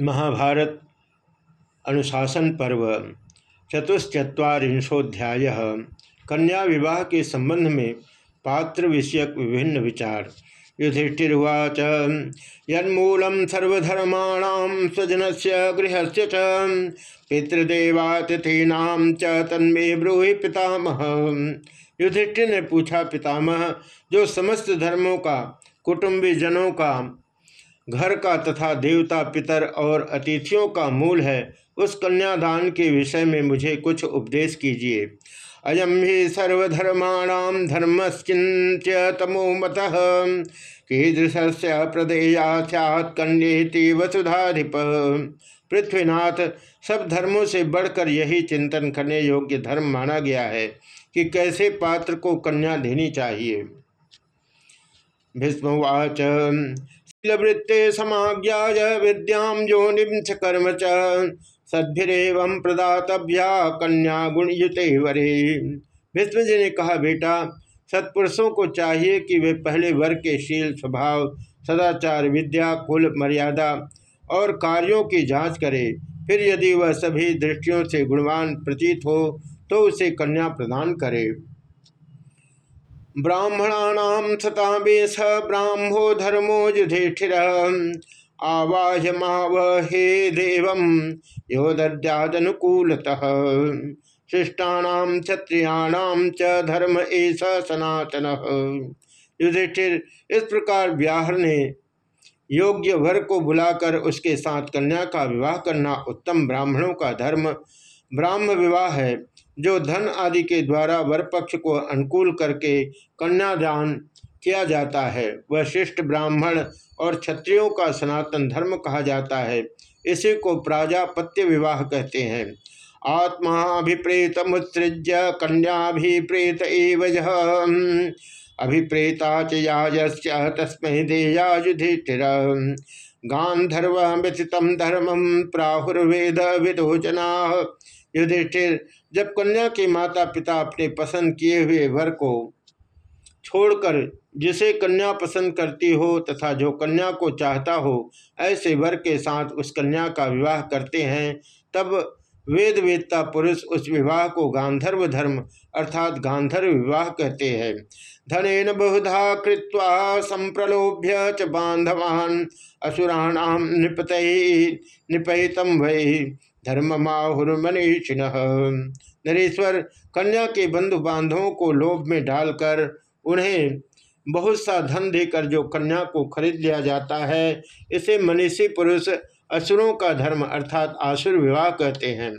महाभारत अनुशासन पर्व चतुश्चत्वारिंशोध्याय कन्या विवाह के संबंध में पात्र विषयक विभिन्न विचार। युधिष्ठिर्वाच यन्मूलम सर्वधर्माण स्वजन से गृह से पितृदेवातिथीना च तन्मे ब्रूहि पितामह। युधिष्ठिर ने पूछा, पितामह, जो समस्त धर्मों का कुटुंबी जनों का घर का तथा देवता, पितर और अतिथियों का मूल है, उस कन्यादान के विषय में मुझे कुछ उपदेश कीजिए। अयम ही सर्वधर्माणाम धर्मश्चिंत्य तमो मत। कीदृश प्रदेया वसुधाधिप। पृथ्वीनाथ, सब धर्मों से बढ़कर यही चिंतन करने योग्य धर्म माना गया है कि कैसे पात्र को कन्या देनी चाहिए। शीलवृत्ते समाज्ञा विद्याम योनिम च कर्म च। सद्भिरेव कन्या गुणयुते वरे। भीष्म जी ने कहा, बेटा, सत्पुरुषों को चाहिए कि वे पहले वर के शील स्वभाव, सदाचार, विद्या, कुल मर्यादा और कार्यों की जाँच करे। फिर यदि वह सभी दृष्टियों से गुणवान प्रतीत हो तो उसे कन्या प्रदान करे। ब्राह्मणानाम सतावेश ब्राह्मो धर्मो युधिष्ठिर। आवाहमावहे देव यो दद्यादनुकूलतः शिष्टाणाम क्षत्रियाणाम च धर्म एस सनातन। युधिष्ठिर, इस प्रकार व्याहर ने योग्य वर को बुलाकर उसके साथ कन्या का विवाह करना उत्तम ब्राह्मणों का धर्म। ब्राह्म विवाह है। जो धन आदि के द्वारा वर पक्ष को अनुकूल करके कन्यादान किया जाता है, वह शिष्ट ब्राह्मण और क्षत्रियों का सनातन धर्म कहा जाता है। इसी को प्राजापत्य विवाह कहते हैं। आत्माभिप्रेत मुत्सृज्य कन्याभिप्रेत एव अभिप्रेता च तस्मै देया गांधर्व व्यथितम धर्मम प्राहुर्वेद विदोचना युधिष्ठिर जब कन्या के माता पिता अपने पसंद किए हुए वर को छोड़कर जिसे कन्या पसंद करती हो तथा जो कन्या को चाहता हो, ऐसे वर के साथ उस कन्या का विवाह करते हैं, तब वेद वेदता पुरुष उस विवाह को गांधर्व धर्म अर्थात गांधर्व विवाह कहते हैं। धनेन बहुधा कृत्वा संप्रलोभ्य च बांधवान असुराणाम निपत निपहितम वही धर्म माहुर्मनीषिण नरेश्वर कन्या के बंधु बांधवों को लोभ में डालकर उन्हें बहुत सा धन देकर जो कन्या को खरीद लिया जाता है, इसे मनीषी पुरुष असुरों का धर्म अर्थात आसुर विवाह कहते हैं।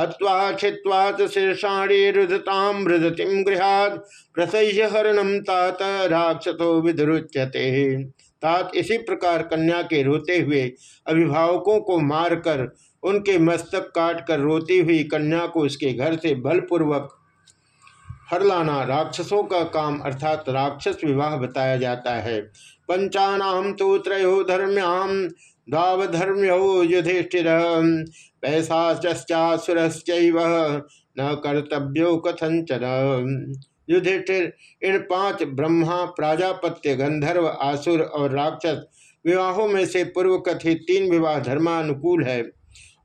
हवा छिवा शीर्षाणी रुदताम रुदतिम गृहाद प्रसह्य हरणम तात राक्षसो विधुच्यते तात इसी प्रकार कन्या के रोते हुए अभिभावकों को मारकर उनके मस्तक काट कर रोती हुई कन्या को उसके घर से बलपूर्वक हर लाना राक्षसों का काम अर्थात राक्षस विवाह बताया जाता है। पंचानाम तो त्रयो धर्म्याम दावधर्म्यो युधिष्ठिर पैसाचासुरश्च न कर्तव्यो कथंचन युधिष्ठिर, इन पाँच ब्रह्मा, प्राजापत्य, गंधर्व, आसुर और राक्षस विवाहों में से पूर्व कथित तीन विवाह धर्मानुकूल है।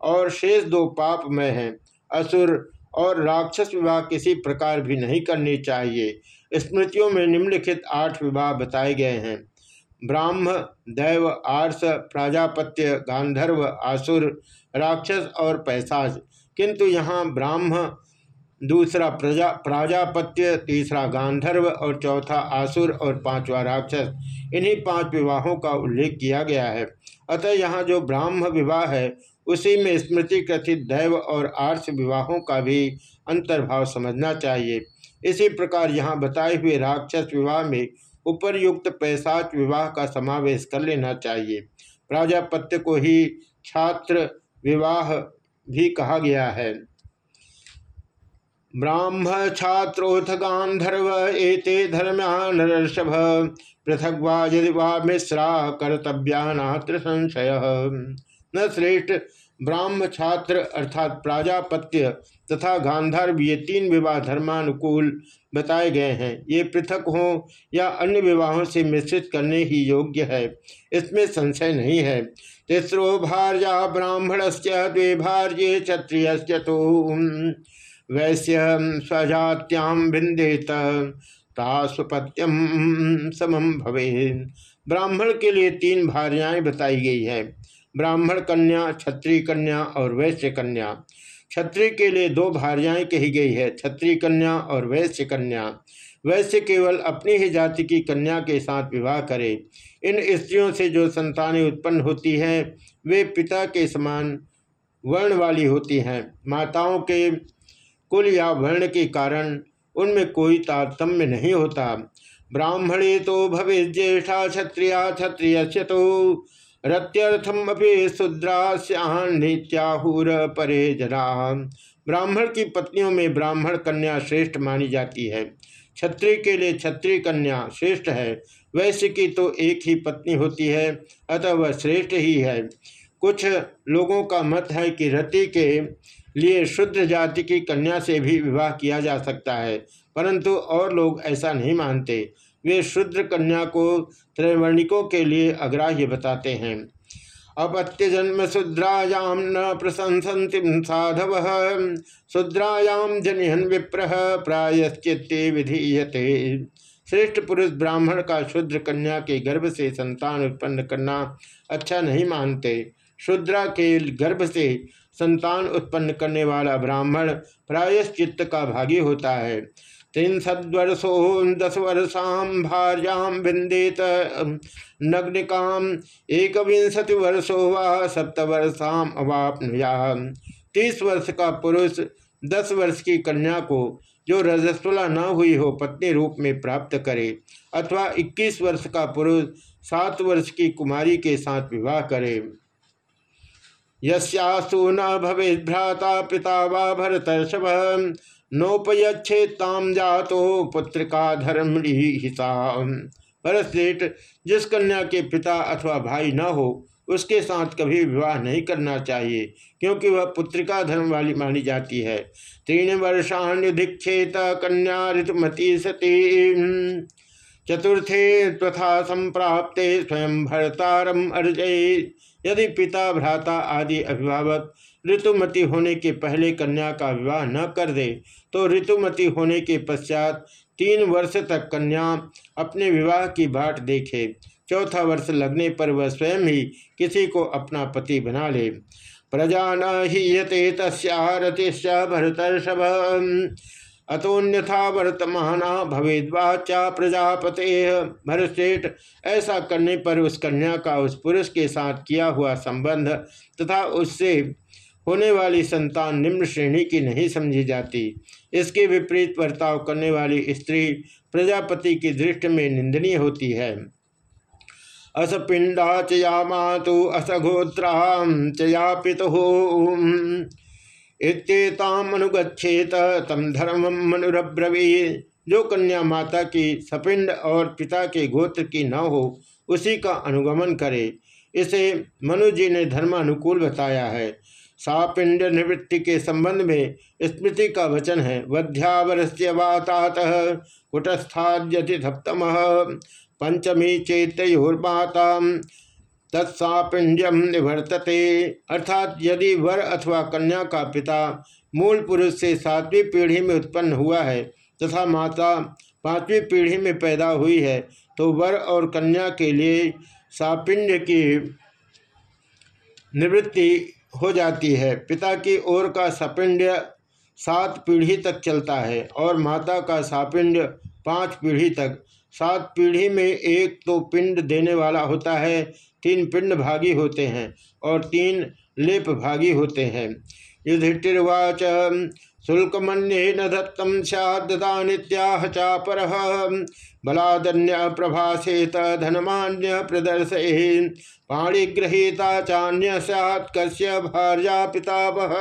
और शेष दो पाप में हैं। असुर और राक्षस विवाह किसी प्रकार भी नहीं करनी चाहिए। स्मृतियों में निम्नलिखित आठ विवाह बताए गए हैं। ब्राह्म, दैव, आर्स, प्राजापत्य, गांधर्व आसुर राक्षस और पैसाज। किंतु यहाँ ब्राह्म, दूसरा प्रजा, प्राजापत्य, तीसरा गांधर्व और चौथा आसुर और पांचवा राक्षस। इन्हीं पाँच विवाहों का उल्लेख किया गया है। अतः यहाँ जो ब्राह्म विवाह है उसी में स्मृति कथित दैव और आर्ष विवाहों का भी अंतर्भाव समझना चाहिए। इसी प्रकार यहाँ बताए हुए राक्षस विवाह में उपरयुक्त पैसाच विवाह का समावेश कर लेना चाहिए। प्राजापत्य को ही छात्र विवाह भी कहा गया है। ब्राह्म छात्रोथ गांधर्व एते धर्म्यानर्षभ पृथक वा यदि वा मिश्रा कर्तव्या न श्रेष्ठ ब्राह्म छात्र अर्थात प्राजापत्य तथा गांधर्व ये तीन विवाह धर्मानुकूल बताए गए हैं। ये पृथक हों या अन्य विवाहों से मिश्रित करने ही योग्य है। इसमें संशय नहीं है। तिस्रो भार्या ब्राह्मण से द्वे भार्य क्षत्रिय तो। वैश्य स्वजात्याम भिंदेत तास्वपत्यम समम भवे ब्राह्मण के लिए तीन भार्याएँ बताई गई है। ब्राह्मण कन्या, क्षत्रिय कन्या और वैश्य कन्या। क्षत्रिय के लिए दो भार्याएँ कही गई है, क्षत्रिय कन्या और वैश्य कन्या। वैश्य केवल अपनी ही जाति की कन्या के साथ विवाह करे। इन स्त्रियों से जो संतानें उत्पन्न होती हैं, वे पिता के समान वर्ण वाली होती हैं। माताओं के कुल या वर्ण के कारण उनमें कोई तारतम्य नहीं होता। ब्राह्मणे तो भवे ज्येष्ठा क्षत्रिया क्षत्रिय तो। रत्यर्थम अभी शुद्रास्यान नित्याहुर परे जना ब्राह्मण की पत्नियों में ब्राह्मण कन्या श्रेष्ठ मानी जाती है। क्षत्रिय के लिए क्षत्रिय कन्या श्रेष्ठ है। वैश्य की तो एक ही पत्नी होती है, अतः वह श्रेष्ठ ही है। कुछ लोगों का मत है कि रति के लिए शुद्ध जाति की कन्या से भी विवाह किया जा सकता है, परंतु और लोग ऐसा नहीं मानते। वे शुद्र कन्या को त्रैवर्णिकों के लिए अग्राह्य बताते हैं। अपत्य जन्म शुद्रायाम न प्रशंसन्ति साधव शुद्रायाम जनिहन विप्र, प्रायश्चित्ते विधीयते। श्रेष्ठ पुरुष ब्राह्मण का शुद्र कन्या के गर्भ से संतान उत्पन्न करना अच्छा नहीं मानते। शुद्रा के गर्भ से संतान उत्पन्न करने वाला ब्राह्मण प्रायश्चित का भागी होता है। त्रिंशद्वर्षो दस वर्षां भार्यां विंदेत नग्निकाम एक विंशति वर्षो व सप्तवर्षाम अवापनुया तीस वर्ष का पुरुष दस वर्ष की कन्या को जो रजस्वला न हुई हो पत्नी रूप में प्राप्त करे, अथवा इक्कीस वर्ष का पुरुष सात वर्ष की कुमारी के साथ विवाह करे। यस्यास्तु न भवे भ्राता पिता वा भरतर्षभ। नोपयच्छेताम जातो पुत्र का धर्म हिसा परश्रेष्ठ जिस कन्या के पिता अथवा भाई न हो, उसके साथ कभी विवाह नहीं करना चाहिए, क्योंकि वह पुत्रिका धर्म वाली मानी जाती है। तीन वर्षान्युधिक्षेत कन्या ऋतुमती सती। चतुर्थे तथा संप्राप्ते स्वयं भरतारम अर्जय यदि पिता, भ्राता आदि अभिभावक ऋतुमती होने के पहले कन्या का विवाह न कर दे तो ऋतुमती होने के पश्चात तीन वर्ष तक कन्या अपने विवाह की बाट देखे। चौथा वर्ष लगने पर वह स्वयं ही किसी को अपना पति बना ले। प्रजा न हीयते तस्तिश्च भरतर्षभ। अतोन्यथा वर्तमान भवेद्वाचा प्रजापते। भरश्रेष्ठ ऐसा करने पर उस कन्या का उस पुरुष के साथ किया हुआ संबंध तथा उससे होने वाली संतान निम्न श्रेणी की नहीं समझी जाती। इसके विपरीत बर्ताव करने वाली स्त्री प्रजापति की दृष्टि में निंदनीय होती है। असपिंडा चया मातु असगोत्रा चया पिता इतमनुगछेत तम धर्म मनुरब्रवी जो कन्या माता की सपिंड और पिता के गोत्र की न हो, उसी का अनुगमन करे। इसे मनु जी ने धर्मानुकूल बताया है। सापिंड निवृत्ति के संबंध में स्मृति का वचन है। कुटस्थाद्यति सप्तम पंचमी चेत्योर्माता तत्सापिंड्यम निवर्तते। अर्थात यदि वर अथवा कन्या का पिता मूल पुरुष से सातवीं पीढ़ी में उत्पन्न हुआ है तथा माता पांचवी पीढ़ी में पैदा हुई है तो वर और कन्या के लिए सापिंड की निवृत्ति हो जाती है। पिता की ओर का सपिंड सात पीढ़ी तक चलता है और माता का सापिंड पाँच पीढ़ी तक। सात पीढ़ी में एक तो पिंड देने वाला होता है, तीन पिंड भागी होते हैं और तीन लेप भागी होते हैं। युधिष्ठिर्वाच शुल्क मन्ये न दत्तम सदा नित्याह चापर। बलादन्य प्रभासेत धनमान्य प्रदर्श पाणिग्रहीता चान्य सैत् कश्य भार्या पितावह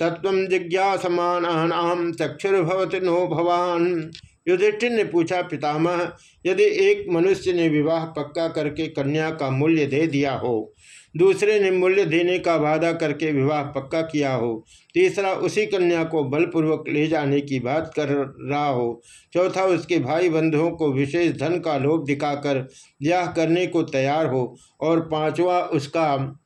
तत्व जिज्ञासमान चक्षुर्भवति नो भवान। युधिष्ठिर ने पूछा, पितामह, यदि एक मनुष्य ने विवाह पक्का करके कन्या का मूल्य दे दिया हो दूसरे ने मूल्य देने का वादा करके विवाह पक्का किया हो। तीसरा, उसी कन्या को बलपूर्वक ले जाने की बात कर रहा हो। चौथा, उसके भाई बंधुओं को विशेष धन का लोभ दिखाकर ब्याह करने को तैयार हो। और पांचवा, उसका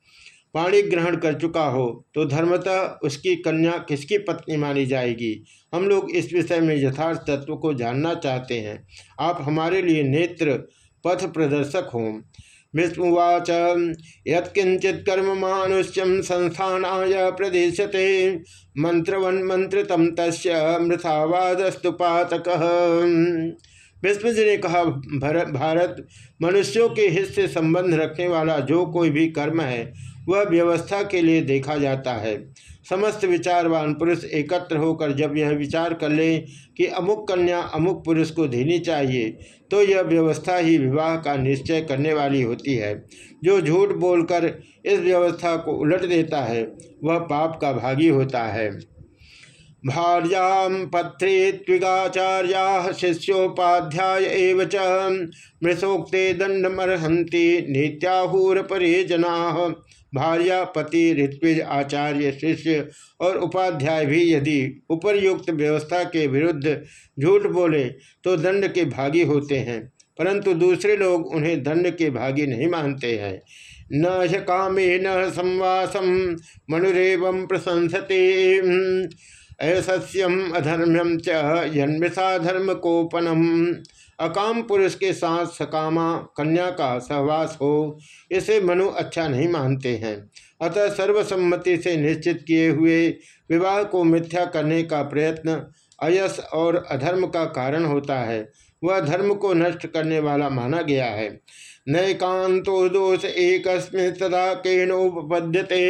पाणी ग्रहण कर चुका हो। तो धर्मतः उसकी कन्या किसकी पत्नी मानी जाएगी? हम लोग इस विषय में यथार्थ तत्व को जानना चाहते हैं। आप हमारे लिए नेत्र पथ प्रदर्शक हों। विष्णुवाच यत्किंचित कर्म मानुष्यम संस्थानाय प्रदेशते। मंत्रवन मंत्रितम तस् मृथावादस्तु पातक विष्णु जी ने कहा भारत मनुष्यों के हित से संबंध रखने वाला जो कोई भी कर्म है, वह व्यवस्था के लिए देखा जाता है। समस्त विचारवान पुरुष एकत्र होकर जब यह विचार कर ले कि अमुक कन्या अमुक पुरुष को देनी चाहिए तो यह व्यवस्था ही विवाह का निश्चय करने वाली होती है। जो झूठ बोलकर इस व्यवस्था को उलट देता है, वह पाप का भागी होता है। भार्या पत्रेत्विगाचार्या शिष्योपाध्याय मृषोक्ते दंडमर्हंती नित्याहूर परे जना भार्या, पति, ऋत्विज, आचार्य, शिष्य और उपाध्याय भी यदि उपर्युक्त व्यवस्था के विरुद्ध झूठ बोले तो दंड के भागी होते हैं, परंतु दूसरे लोग उन्हें दंड के भागी नहीं मानते हैं। न कामे न संवासम मनुरेव प्रशंसते। असस्यम अधर्म्यम चा धर्म कोपनम अकाम पुरुष के साथ सकामा, कन्या का सहवास हो, इसे मनु अच्छा नहीं मानते हैं। अतः सर्वसम्मति से निश्चित किए हुए विवाह को मिथ्या करने का प्रयत्न, अयस और अधर्म का कारण होता है। वह धर्म को नष्ट करने वाला माना गया है। नैकांतो दोष एक तदा केनोपद्यते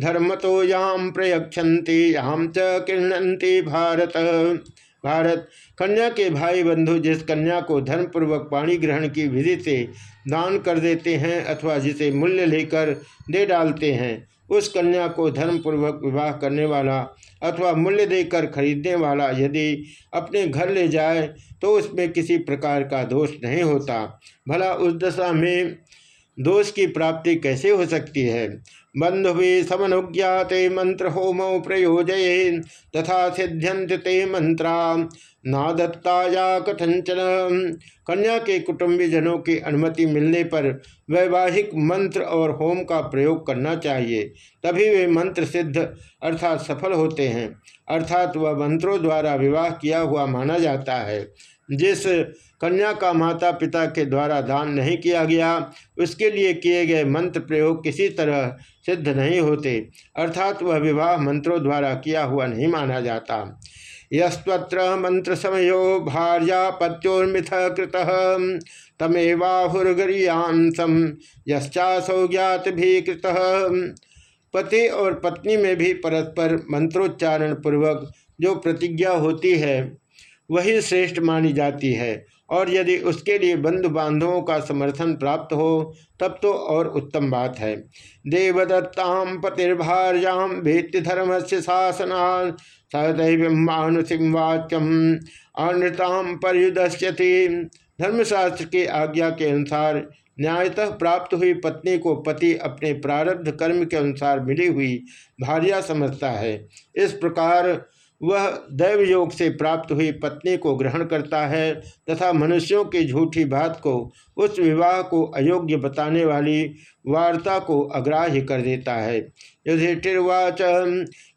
धर्म तो याम प्रयक्षति याम च किरणती भारत। भारत, कन्या के भाई बंधु जिस कन्या को धर्मपूर्वक पाणी ग्रहण की विधि से दान कर देते हैं अथवा जिसे मूल्य लेकर दे डालते हैं, उस कन्या को धर्मपूर्वक विवाह करने वाला अथवा मूल्य देकर खरीदने वाला यदि अपने घर ले जाए तो उसमें किसी प्रकार का दोष नहीं होता। भला उस दशा में दोष की प्राप्ति कैसे हो सकती है? बंधुवे समनुज्ञाते मंत्र होमो प्रयोजये, तथा सिद्ध्यंत ते मंत्रा। नादत्ताया कथंचन कन्या के कुटुंबी जनों की अनुमति मिलने पर वैवाहिक मंत्र और होम का प्रयोग करना चाहिए। तभी वे मंत्र सिद्ध अर्थात सफल होते हैं। अर्थात वह मंत्रों द्वारा विवाह किया हुआ माना जाता है। जिस कन्या का माता पिता के द्वारा दान नहीं किया गया, उसके लिए किए गए मंत्र प्रयोग किसी तरह सिद्ध नहीं होते। अर्थात वह विवाह मंत्रों द्वारा किया हुआ नहीं माना जाता। यस्त्र मंत्र समयो भार्या पत्योर्मिथ कृत तमेवाहुर्गरियांसम यश्चासौ ज्ञात भी कृत। पति और पत्नी में भी परस्पर मंत्रोच्चारण पूर्वक जो प्रतिज्ञा होती है वही श्रेष्ठ मानी जाती है। और यदि उसके लिए बंधु बांधवों का समर्थन प्राप्त हो, तब तो और उत्तम बात है। देवदत्ताम पतिर्भार्याम भेत्य धर्म से शासना सदैव वाच्यम अनृताम पर्युदश्यति धर्मशास्त्र के आज्ञा के अनुसार न्यायतः प्राप्त हुई पत्नी को पति अपने प्रारब्ध कर्म के अनुसार मिली हुई भार्या समझता है। इस प्रकार वह दैव योग से प्राप्त हुई पत्नी को ग्रहण करता है तथा मनुष्यों की झूठी बात को, उस विवाह को अयोग्य बताने वाली वार्ता को अग्राह्य कर देता है। युधिष्ठिर्वाच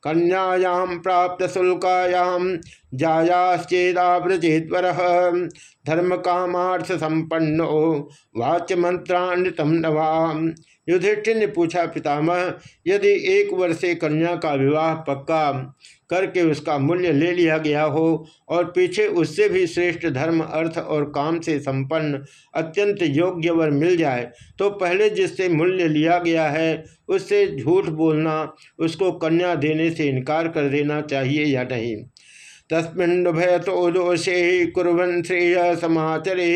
कन्यायाम प्राप्त शुल्कायाम जायाश्चेदाव्रजेद्वर। धर्म कामार्थ संपन्नो वाच्य मंत्रान्वितम नवाम। युधिष्ठिर ने पूछा, पितामह, यदि एक वर्षे कन्या का विवाह पक्का करके उसका मूल्य ले लिया गया हो और पीछे उससे भी श्रेष्ठ धर्म, अर्थ और काम से संपन्न अत्यंत योग्य वर मिल जाए तो पहले जिससे मूल्य लिया गया है, उससे झूठ बोलना, उसको कन्या देने से इनकार कर देना चाहिए या नहीं? तस्मिन भय तो दोषे कुरन श्रेय समाचरे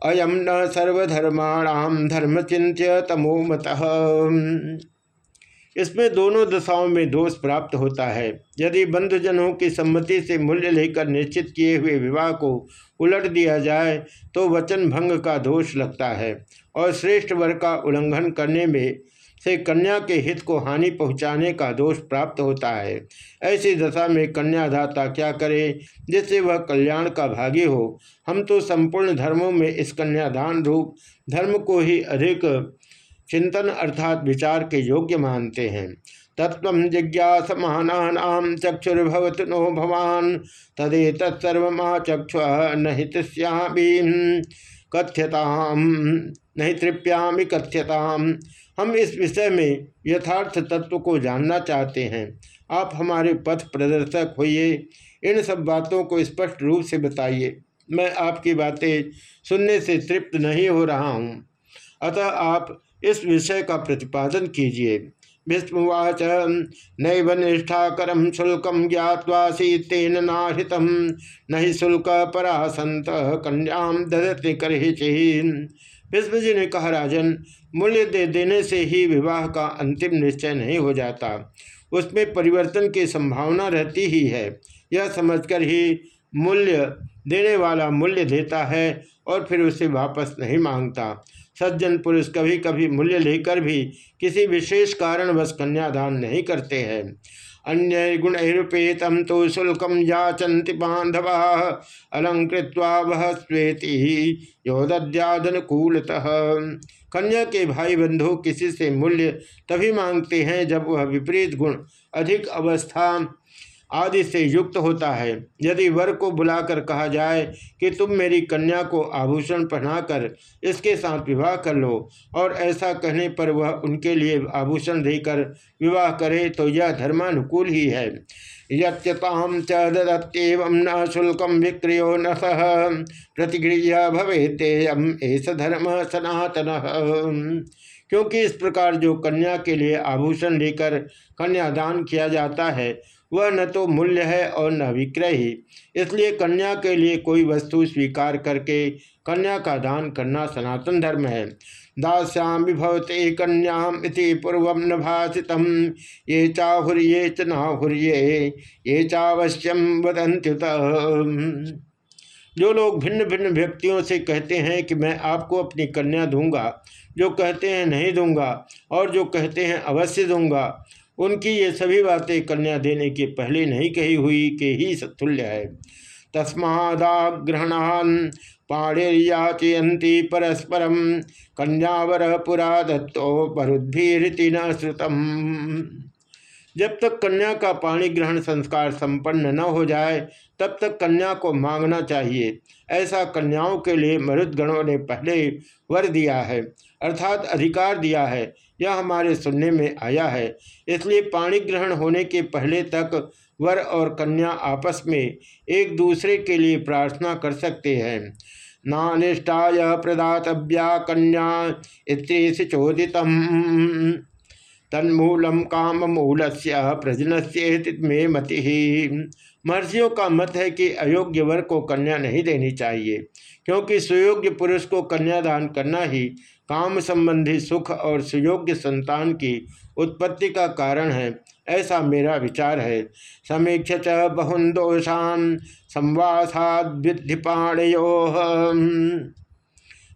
अयम न सर्वधर्माणाम धर्म चिंत्य तमोमत इसमें दोनों दशाओं में दोष प्राप्त होता है। यदि बंधुजनों की सम्मति से मूल्य लेकर निश्चित किए हुए विवाह को उलट दिया जाए तो वचन भंग का दोष लगता है और श्रेष्ठ वर का उल्लंघन करने में से कन्या के हित को हानि पहुँचाने का दोष प्राप्त होता है। ऐसी दशा में कन्यादाता क्या करे जिससे वह कल्याण का भागी हो? हम तो संपूर्ण धर्मों में इस कन्यादान रूप धर्म को ही अधिक चिंतन अर्थात विचार के योग्य मानते हैं। तत्व जिज्ञास महानाम चक्षुर्भवत नो भवान तदे तत्सर्वचक्ष नहीं कथ्यताम नहीं तृप्यामी कथ्यताम। हम इस विषय में यथार्थ तत्व को जानना चाहते हैं। आप हमारे पथ प्रदर्शक होइए। इन सब बातों को स्पष्ट रूप से बताइए। मैं आपकी बातें सुनने से तृप्त नहीं हो रहा हूँ। अतः आप इस विषय का प्रतिपादन कीजिए। विष्णुवाच नैव निष्ठाकरम शुल्कम ज्ञावासी तेन नाहृत न ही शुल्क परासंत कन्याम ददति कर विष्णु जी ने कहा, राजन, मूल्य दे देने से ही विवाह का अंतिम निश्चय नहीं हो जाता। उसमें परिवर्तन की संभावना रहती ही है। यह समझकर ही मूल्य देने वाला मूल्य देता है और फिर उसे वापस नहीं माँगता। सज्जन पुरुष कभी कभी मूल्य लेकर भी किसी विशेष कारणवश कन्यादान नहीं करते हैं। अन्य गुणैरुपेतम तो शुल्कम याचंति बांधवा अलंकृत्वा वह स्वेति योदद्यादनुकूलतः कन्या के भाई बंधु किसी से मूल्य तभी मांगते हैं जब वह विपरीत गुण अधिक अवस्था आदि से युक्त होता है। यदि वर को बुलाकर कहा जाए कि तुम मेरी कन्या को आभूषण पहनाकर इसके साथ विवाह कर लो और ऐसा कहने पर वह उनके लिए आभूषण देकर विवाह करे तो यह धर्मानुकूल ही है। यत्यताम च न शुल्कम विक्रियो न सह प्रतिगृह भवेतेयम ऐस धर्म सनातन। क्योंकि इस प्रकार जो कन्या के लिए आभूषण लेकर कन्यादान किया जाता है वह न तो मूल्य है और न विक्रय ही। इसलिए कन्या के लिए कोई वस्तु स्वीकार करके कन्या का दान करना सनातन धर्म है। दास्याम विभवते कन्याम इति पूर्व न भाषित ये चाहुर्ये च नाहुर्ये ये चावश्यम वदंत्युत जो लोग भिन्न भिन्न व्यक्तियों से कहते हैं कि मैं आपको अपनी कन्या दूँगा, जो कहते हैं नहीं दूँगा, और जो कहते हैं अवश्य दूँगा उनकी ये सभी बातें कन्या देने के पहले नहीं कही हुई के ही सतुल्य है। तस्मादाग्रहणान पाणिर्याचयंती परस्परम कन्यावर पुरा दत्तो बरुद्भिरीति न श्रुतम। जब तक कन्या का पाणी ग्रहण संस्कार संपन्न न हो जाए, तब तक कन्या को मांगना चाहिए। ऐसा कन्याओं के लिए मरुदगणों ने पहले वर दिया है, अर्थात अधिकार दिया है यह हमारे सुनने में आया है। इसलिए पाणी ग्रहण होने के पहले तक वर और कन्या आपस में एक दूसरे के लिए प्रार्थना कर सकते हैं। नानिष्ठाय प्रदातव्या कन्या इतने चोदित तन्मूलम काम मूल से प्रजन से में मति। महर्षियों का मत है कि अयोग्य वर को कन्या नहीं देनी चाहिए, क्योंकि सुयोग्य पुरुष को कन्यादान करना ही काम संबंधी सुख और सुयोग्य संतान की उत्पत्ति का कारण है, ऐसा मेरा विचार है। समीक्ष च बहुन दोषान संवासाद विधि पाणयो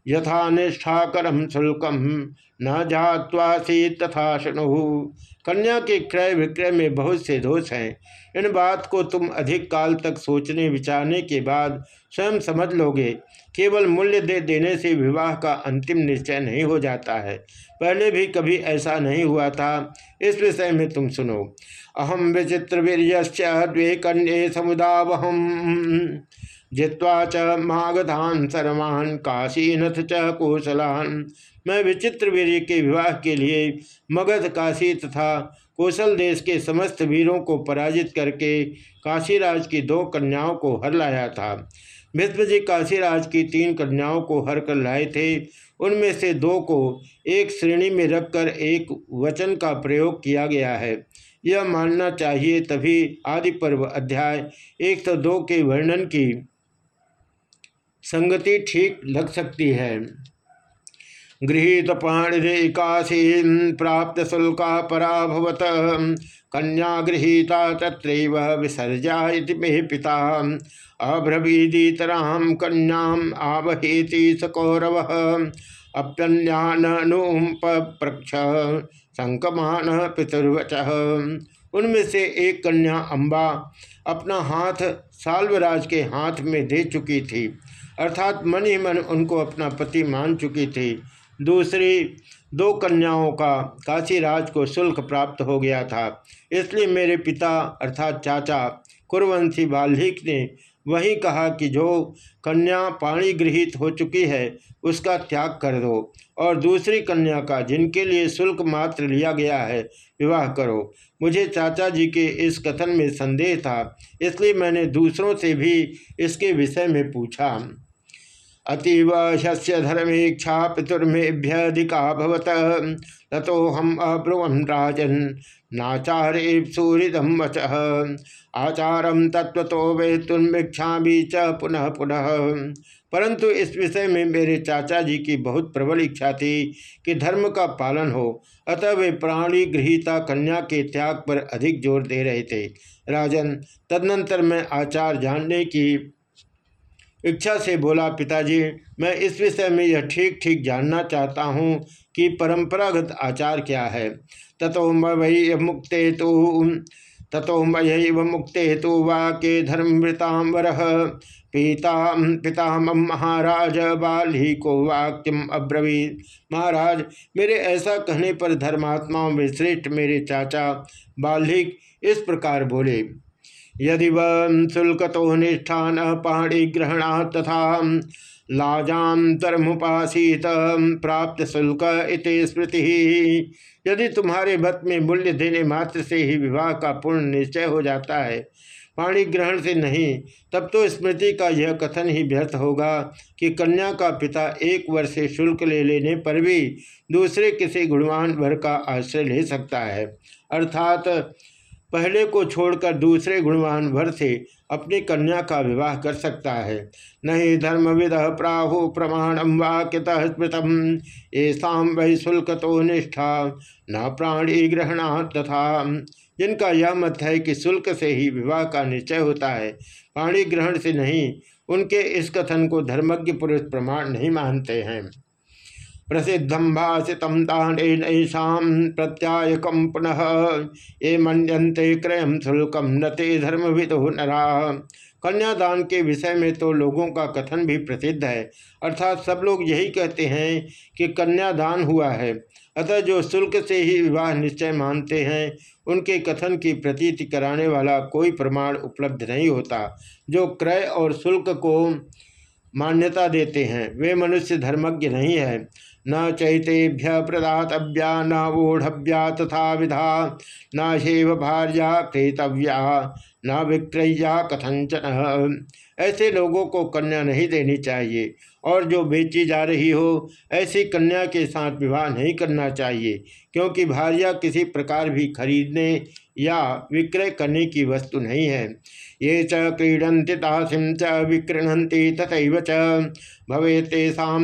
यथा निष्ठाकरम शुल्कम न जात्वासी तथा शुणु। कन्या के क्रय विक्रय में बहुत से दोष हैं। इन बात को तुम अधिक काल तक सोचने, विचारने के बाद स्वयं समझ लोगे। केवल मूल्य दे देने से विवाह का अंतिम निश्चय नहीं हो जाता है। पहले भी कभी ऐसा नहीं हुआ था। इस विषय में तुम सुनो। अहम विचित्र वीर द्वे कन्ये समुदावहम। जित्वा च मागधान सर्वान काशीनथ च कौशलान मैं विचित्र वीर के विवाह के लिए मगध काशी तथा कौशल देश के समस्त वीरों को पराजित करके काशीराज की दो कन्याओं को हर लाया था। भीष्म जी काशीराज की तीन कन्याओं को हर कर लाए थे। उनमें से दो को एक श्रेणी में रखकर एक वचन का प्रयोग किया गया है। यह मानना चाहिए तभी आदि पर्व अध्याय एक सौ दो के वर्णन की संगति ठीक लग सकती है। गृहीत पाणिकाशी प्राप्त शुल्का पराभवत कन्या गृहीता तत्रैव विसर्जा मे पिता। अब्रवीदीतराम कन्याम आवहेति सकौरव अप्यन्यानुप्रक्ष संकमान पितुर्वच। उनमें से एक कन्या अम्बा अपना हाथ साल्वराज के हाथ में दे चुकी थी। अर्थात मन ही मन उनको अपना पति मान चुकी थी। दूसरी, दो कन्याओं का काशीराज को शुल्क प्राप्त हो गया था। इसलिए मेरे पिता अर्थात चाचा कुरवंशी बाल्हिक ने वही कहा कि जो कन्या पाणी गृहित हो चुकी है, उसका त्याग कर दो और दूसरी कन्या का, जिनके लिए शुल्क मात्र लिया गया है, विवाह करो। मुझे चाचा जी के इस कथन में संदेह था, इसलिए मैंने दूसरों से भी इसके विषय में पूछा। अतीव शस्य धर्मेक्षा पितुर्मेभ्यधिकाभवत ततो हम अब्रुवन राजन नाचारे सूरिदम वच। आचारम तत्व तो वे तुन्मीक्षा च पुनः पुनः। परंतु इस विषय में मेरे चाचा जी की बहुत प्रबल इच्छा थी कि धर्म का पालन हो। अतः वे प्राणी गृहिता कन्या के त्याग पर अधिक ज़ोर दे रहे थे। राजन, तदनंतर मैं आचार जानने की इच्छा से बोला, पिताजी, मैं इस विषय में यह ठीक ठीक जानना चाहता हूँ कि परंपरागत आचार क्या है। तथो वही मुक्ते तो तथो मय मुक्ते तो वाक्य धर्मृतांबर पिता पिता महाराज बाली को वाक्यम अब्रवीत। महाराज, मेरे ऐसा कहने पर धर्मात्माओं में श्रेष्ठ मेरे चाचा बाल्हिक इस प्रकार बोले। यदि शुल्क तो निष्ठान ग्रहणा तथा लाजातरमुपासीत प्राप्त शुल्क इत स्मृति। यदि तुम्हारे मत में मूल्य देने मात्र से ही विवाह का पूर्ण निश्चय हो जाता है पाणी ग्रहण से नहीं, तब तो स्मृति का यह कथन ही व्यर्थ होगा कि कन्या का पिता एक वर्ष से शुल्क ले लेने पर भी दूसरे किसी गुणवान वर का आश्रय ले सकता है। अर्थात पहले को छोड़कर दूसरे गुणवान भर से अपनी कन्या का विवाह कर सकता है। नहीं धर्मविद प्राहु प्रमाणम वाक्यत स्मृतम। ऐसा वही शुल्क तो निष्ठा, न प्राणी ग्रहणा तथा। जिनका यह मत है कि शुल्क से ही विवाह का निश्चय होता है पाणी ग्रहण से नहीं, उनके इस कथन को धर्मज्ञ पुरुष प्रमाण नहीं मानते हैं। प्रसिद्धम भाषित दानेशा प्रत्यायकम पुनः। ये मनते क्रय शुल्कम नते धर्म विदो नरा। कन्यादान के विषय में तो लोगों का कथन भी प्रसिद्ध है। अर्थात सब लोग यही कहते हैं कि कन्यादान हुआ है। अतः जो शुल्क से ही विवाह निश्चय मानते हैं, उनके कथन की प्रतीति कराने वाला कोई प्रमाण उपलब्ध नहीं होता। जो क्रय और शुल्क को मान्यता देते हैं। वे मनुष्य धर्मज्ञ नहीं है। न चैतेभ्य प्रदातव्या, न वोढ़व्या तथा विधा, न शेव भार्या क्रेतव्या, न विक्रय्या कथंचन ऐसे लोगों को कन्या नहीं देनी चाहिए। और जो बेची जा रही हो, ऐसी कन्या के साथ विवाह नहीं करना चाहिए, क्योंकि भार्या किसी प्रकार भी खरीदने या विक्रय करने की वस्तु नहीं है। ये च क्रीडन्ति च विकृणती तथा च। भवे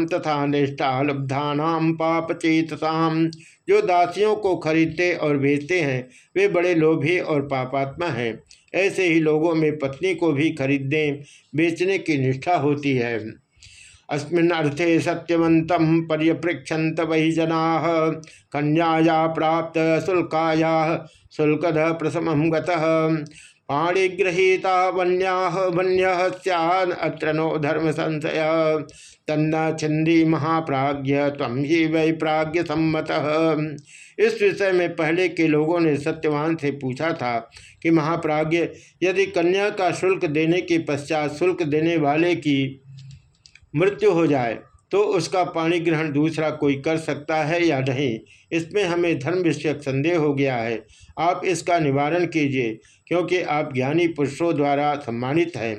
तथा निष्ठा लब्धानाम पापचेतसाम जो दासियों को खरीदते और बेचते हैं, वे बड़े लोभी और पापात्मा हैं। ऐसे ही लोगों में पत्नी को भी खरीदने, बेचने की निष्ठा होती है। अस्मिन् अर्थे पर्यपृक्षत वही जना। कन्याया प्राप्त शुल्काया शुल्कद प्रसम पाणिगृहीता वन्या वन्य सत्र नो धर्म संशय तन्ना छिंदी महाप्राज्य तम ही वै प्राज्ञ सम्मत इस विषय में पहले के लोगों ने सत्यवान से पूछा था कि महाप्राज्य यदि कन्या का शुल्क देने के पश्चात शुल्क देने वाले की मृत्यु हो जाए तो उसका पाणी ग्रहण दूसरा कोई कर सकता है या नहीं? इसमें हमें धर्म विषयक संदेह हो गया है। आप इसका निवारण कीजिए, क्योंकि आप ज्ञानी पुरुषों द्वारा सम्मानित हैं।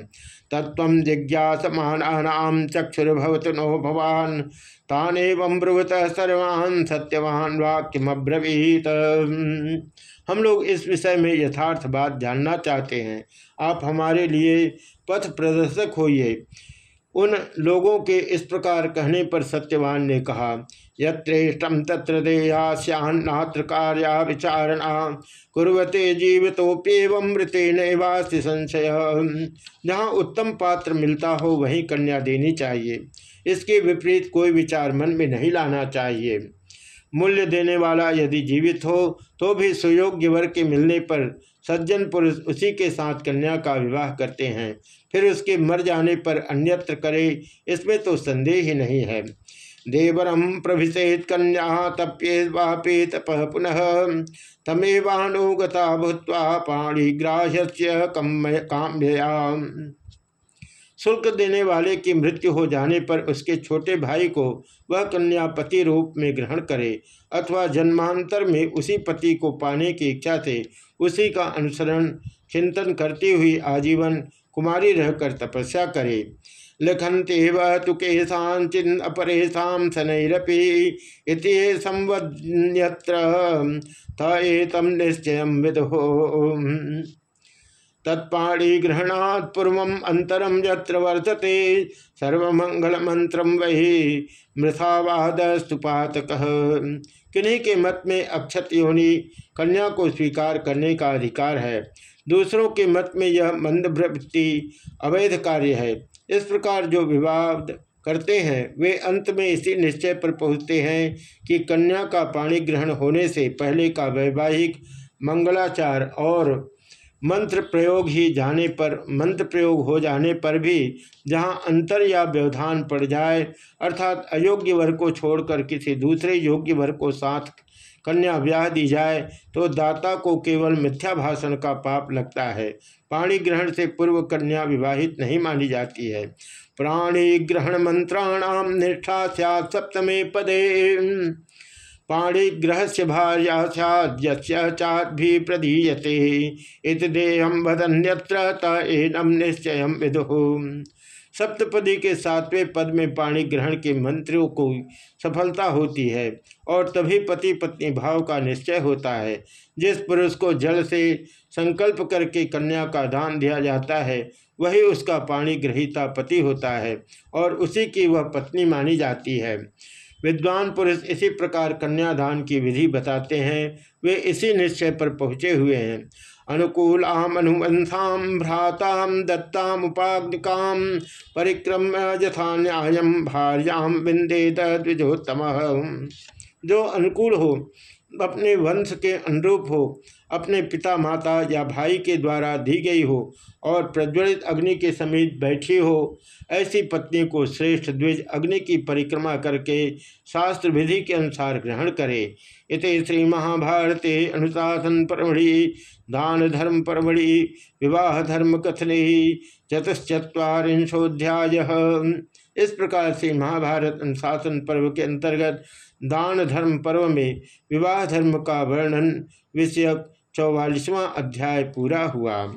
तत्व जिज्ञासमान चक्षुर्भवत नो भवान तान एवं ब्रुवत सर्वान् सत्यवान वाक्यमब्रवीत। हम लोग इस विषय में यथार्थ बात जानना चाहते हैं। आप हमारे लिए पथ प्रदर्शक होइए। उन लोगों के इस प्रकार कहने पर सत्यवान ने कहा यत्रेष्टम तत्र देहास्यान्नात्र कार्या विचारणा कुरते जीवितोप्यव मृते नैवास्ति संशय। जहाँ उत्तम पात्र मिलता हो, वहीं कन्या देनी चाहिए। इसके विपरीत कोई विचार मन में नहीं लाना चाहिए। मूल्य देने वाला यदि जीवित हो तो भी सुयोग्य वर्ग के मिलने पर सज्जन पुरुष उसी के साथ कन्या का विवाह करते हैं। फिर उसके मर जाने पर अन्यत्र करे, इसमें तो संदेह ही नहीं है। देवरम प्रभिषेत कन्या तप्ये वापे तप पुनः तमेवानुगता भूत पाणीग्राह्य काम्यया शुल्क देने वाले की मृत्यु हो जाने पर उसके छोटे भाई को वह कन्या पति रूप में ग्रहण करे अथवा जन्मांतर में उसी पति को पाने की इच्छा से उसी का अनुसरण चिंतन करती हुई आजीवन कुमारी रहकर तपस्या करे। लिखन्ते वह तो केशाचिन अपरेशा शनैरपी इति संवद्यत्र तम निश्चय विदो। तत्पाणी ग्रहणात् पूर्व अंतरम यत्र वर्तते सर्वमंगल मंत्र वही मृथावाद स्तुपातक किन्हीं के मत में अक्षत योनि कन्या को स्वीकार करने का अधिकार है। दूसरों के मत में यह मंदवृत्ति अवैध कार्य है। इस प्रकार जो विवाद करते हैं, वे अंत में इसी निश्चय पर पहुँचते हैं कि कन्या का पाणी ग्रहण होने से पहले का वैवाहिक मंगलाचार और मंत्र प्रयोग ही जाने पर, मंत्र प्रयोग हो जाने पर भी जहाँ अंतर या व्यवधान पड़ जाए, अर्थात अयोग्य वर्ग को छोड़कर किसी दूसरे योग्य वर्ग को साथ कन्या ब्याह दी जाए तो दाता को केवल मिथ्या भाषण का पाप लगता है। पाणी ग्रहण से पूर्व कन्या विवाहित नहीं मानी जाती है। प्राणी ग्रहण मंत्राणाम निष्ठा सप्तमे पदे। पाणिग्रह से भार्या भी प्रदीयते इत देहम वदन्यत्र निश्चय विदु। सप्तपदी के सातवें पद में पाणी ग्रहण के मंत्रों को सफलता होती है और तभी पति पत्नी भाव का निश्चय होता है। जिस पुरुष को जल से संकल्प करके कन्या का दान दिया जाता है, वही उसका पाणी ग्रहिता पति होता है और उसी की वह पत्नी मानी जाती है। विद्वान पुरुष इसी प्रकार कन्यादान की विधि बताते हैं। वे इसी निश्चय पर पहुँचे हुए हैं। अनुकूल आम अनुवंशाम भ्राताम, दत्ताम उपाग्निकाम परिक्रम यथा न्याय भार्याम बिंदे द्विजोत्तम। जो अनुकूल हो अपने वंश के अनुरूप हो, अपने पिता माता या भाई के द्वारा दी गई हो और प्रज्वलित अग्नि के समीप बैठी हो, ऐसी पत्नी को श्रेष्ठ द्विज अग्नि की परिक्रमा करके शास्त्र विधि के अनुसार ग्रहण करे। इत श्री महाभारते अनुशासन परमढ़ि, दान धर्म परमढ़ि, विवाह धर्म कथने चतुश्चत्वारिंशोध्याय इस प्रकार से महाभारत अनुशासन पर्व के अंतर्गत दान धर्म पर्व में विवाह धर्म का वर्णन विषयक चौवालीसवां अध्याय पूरा हुआ।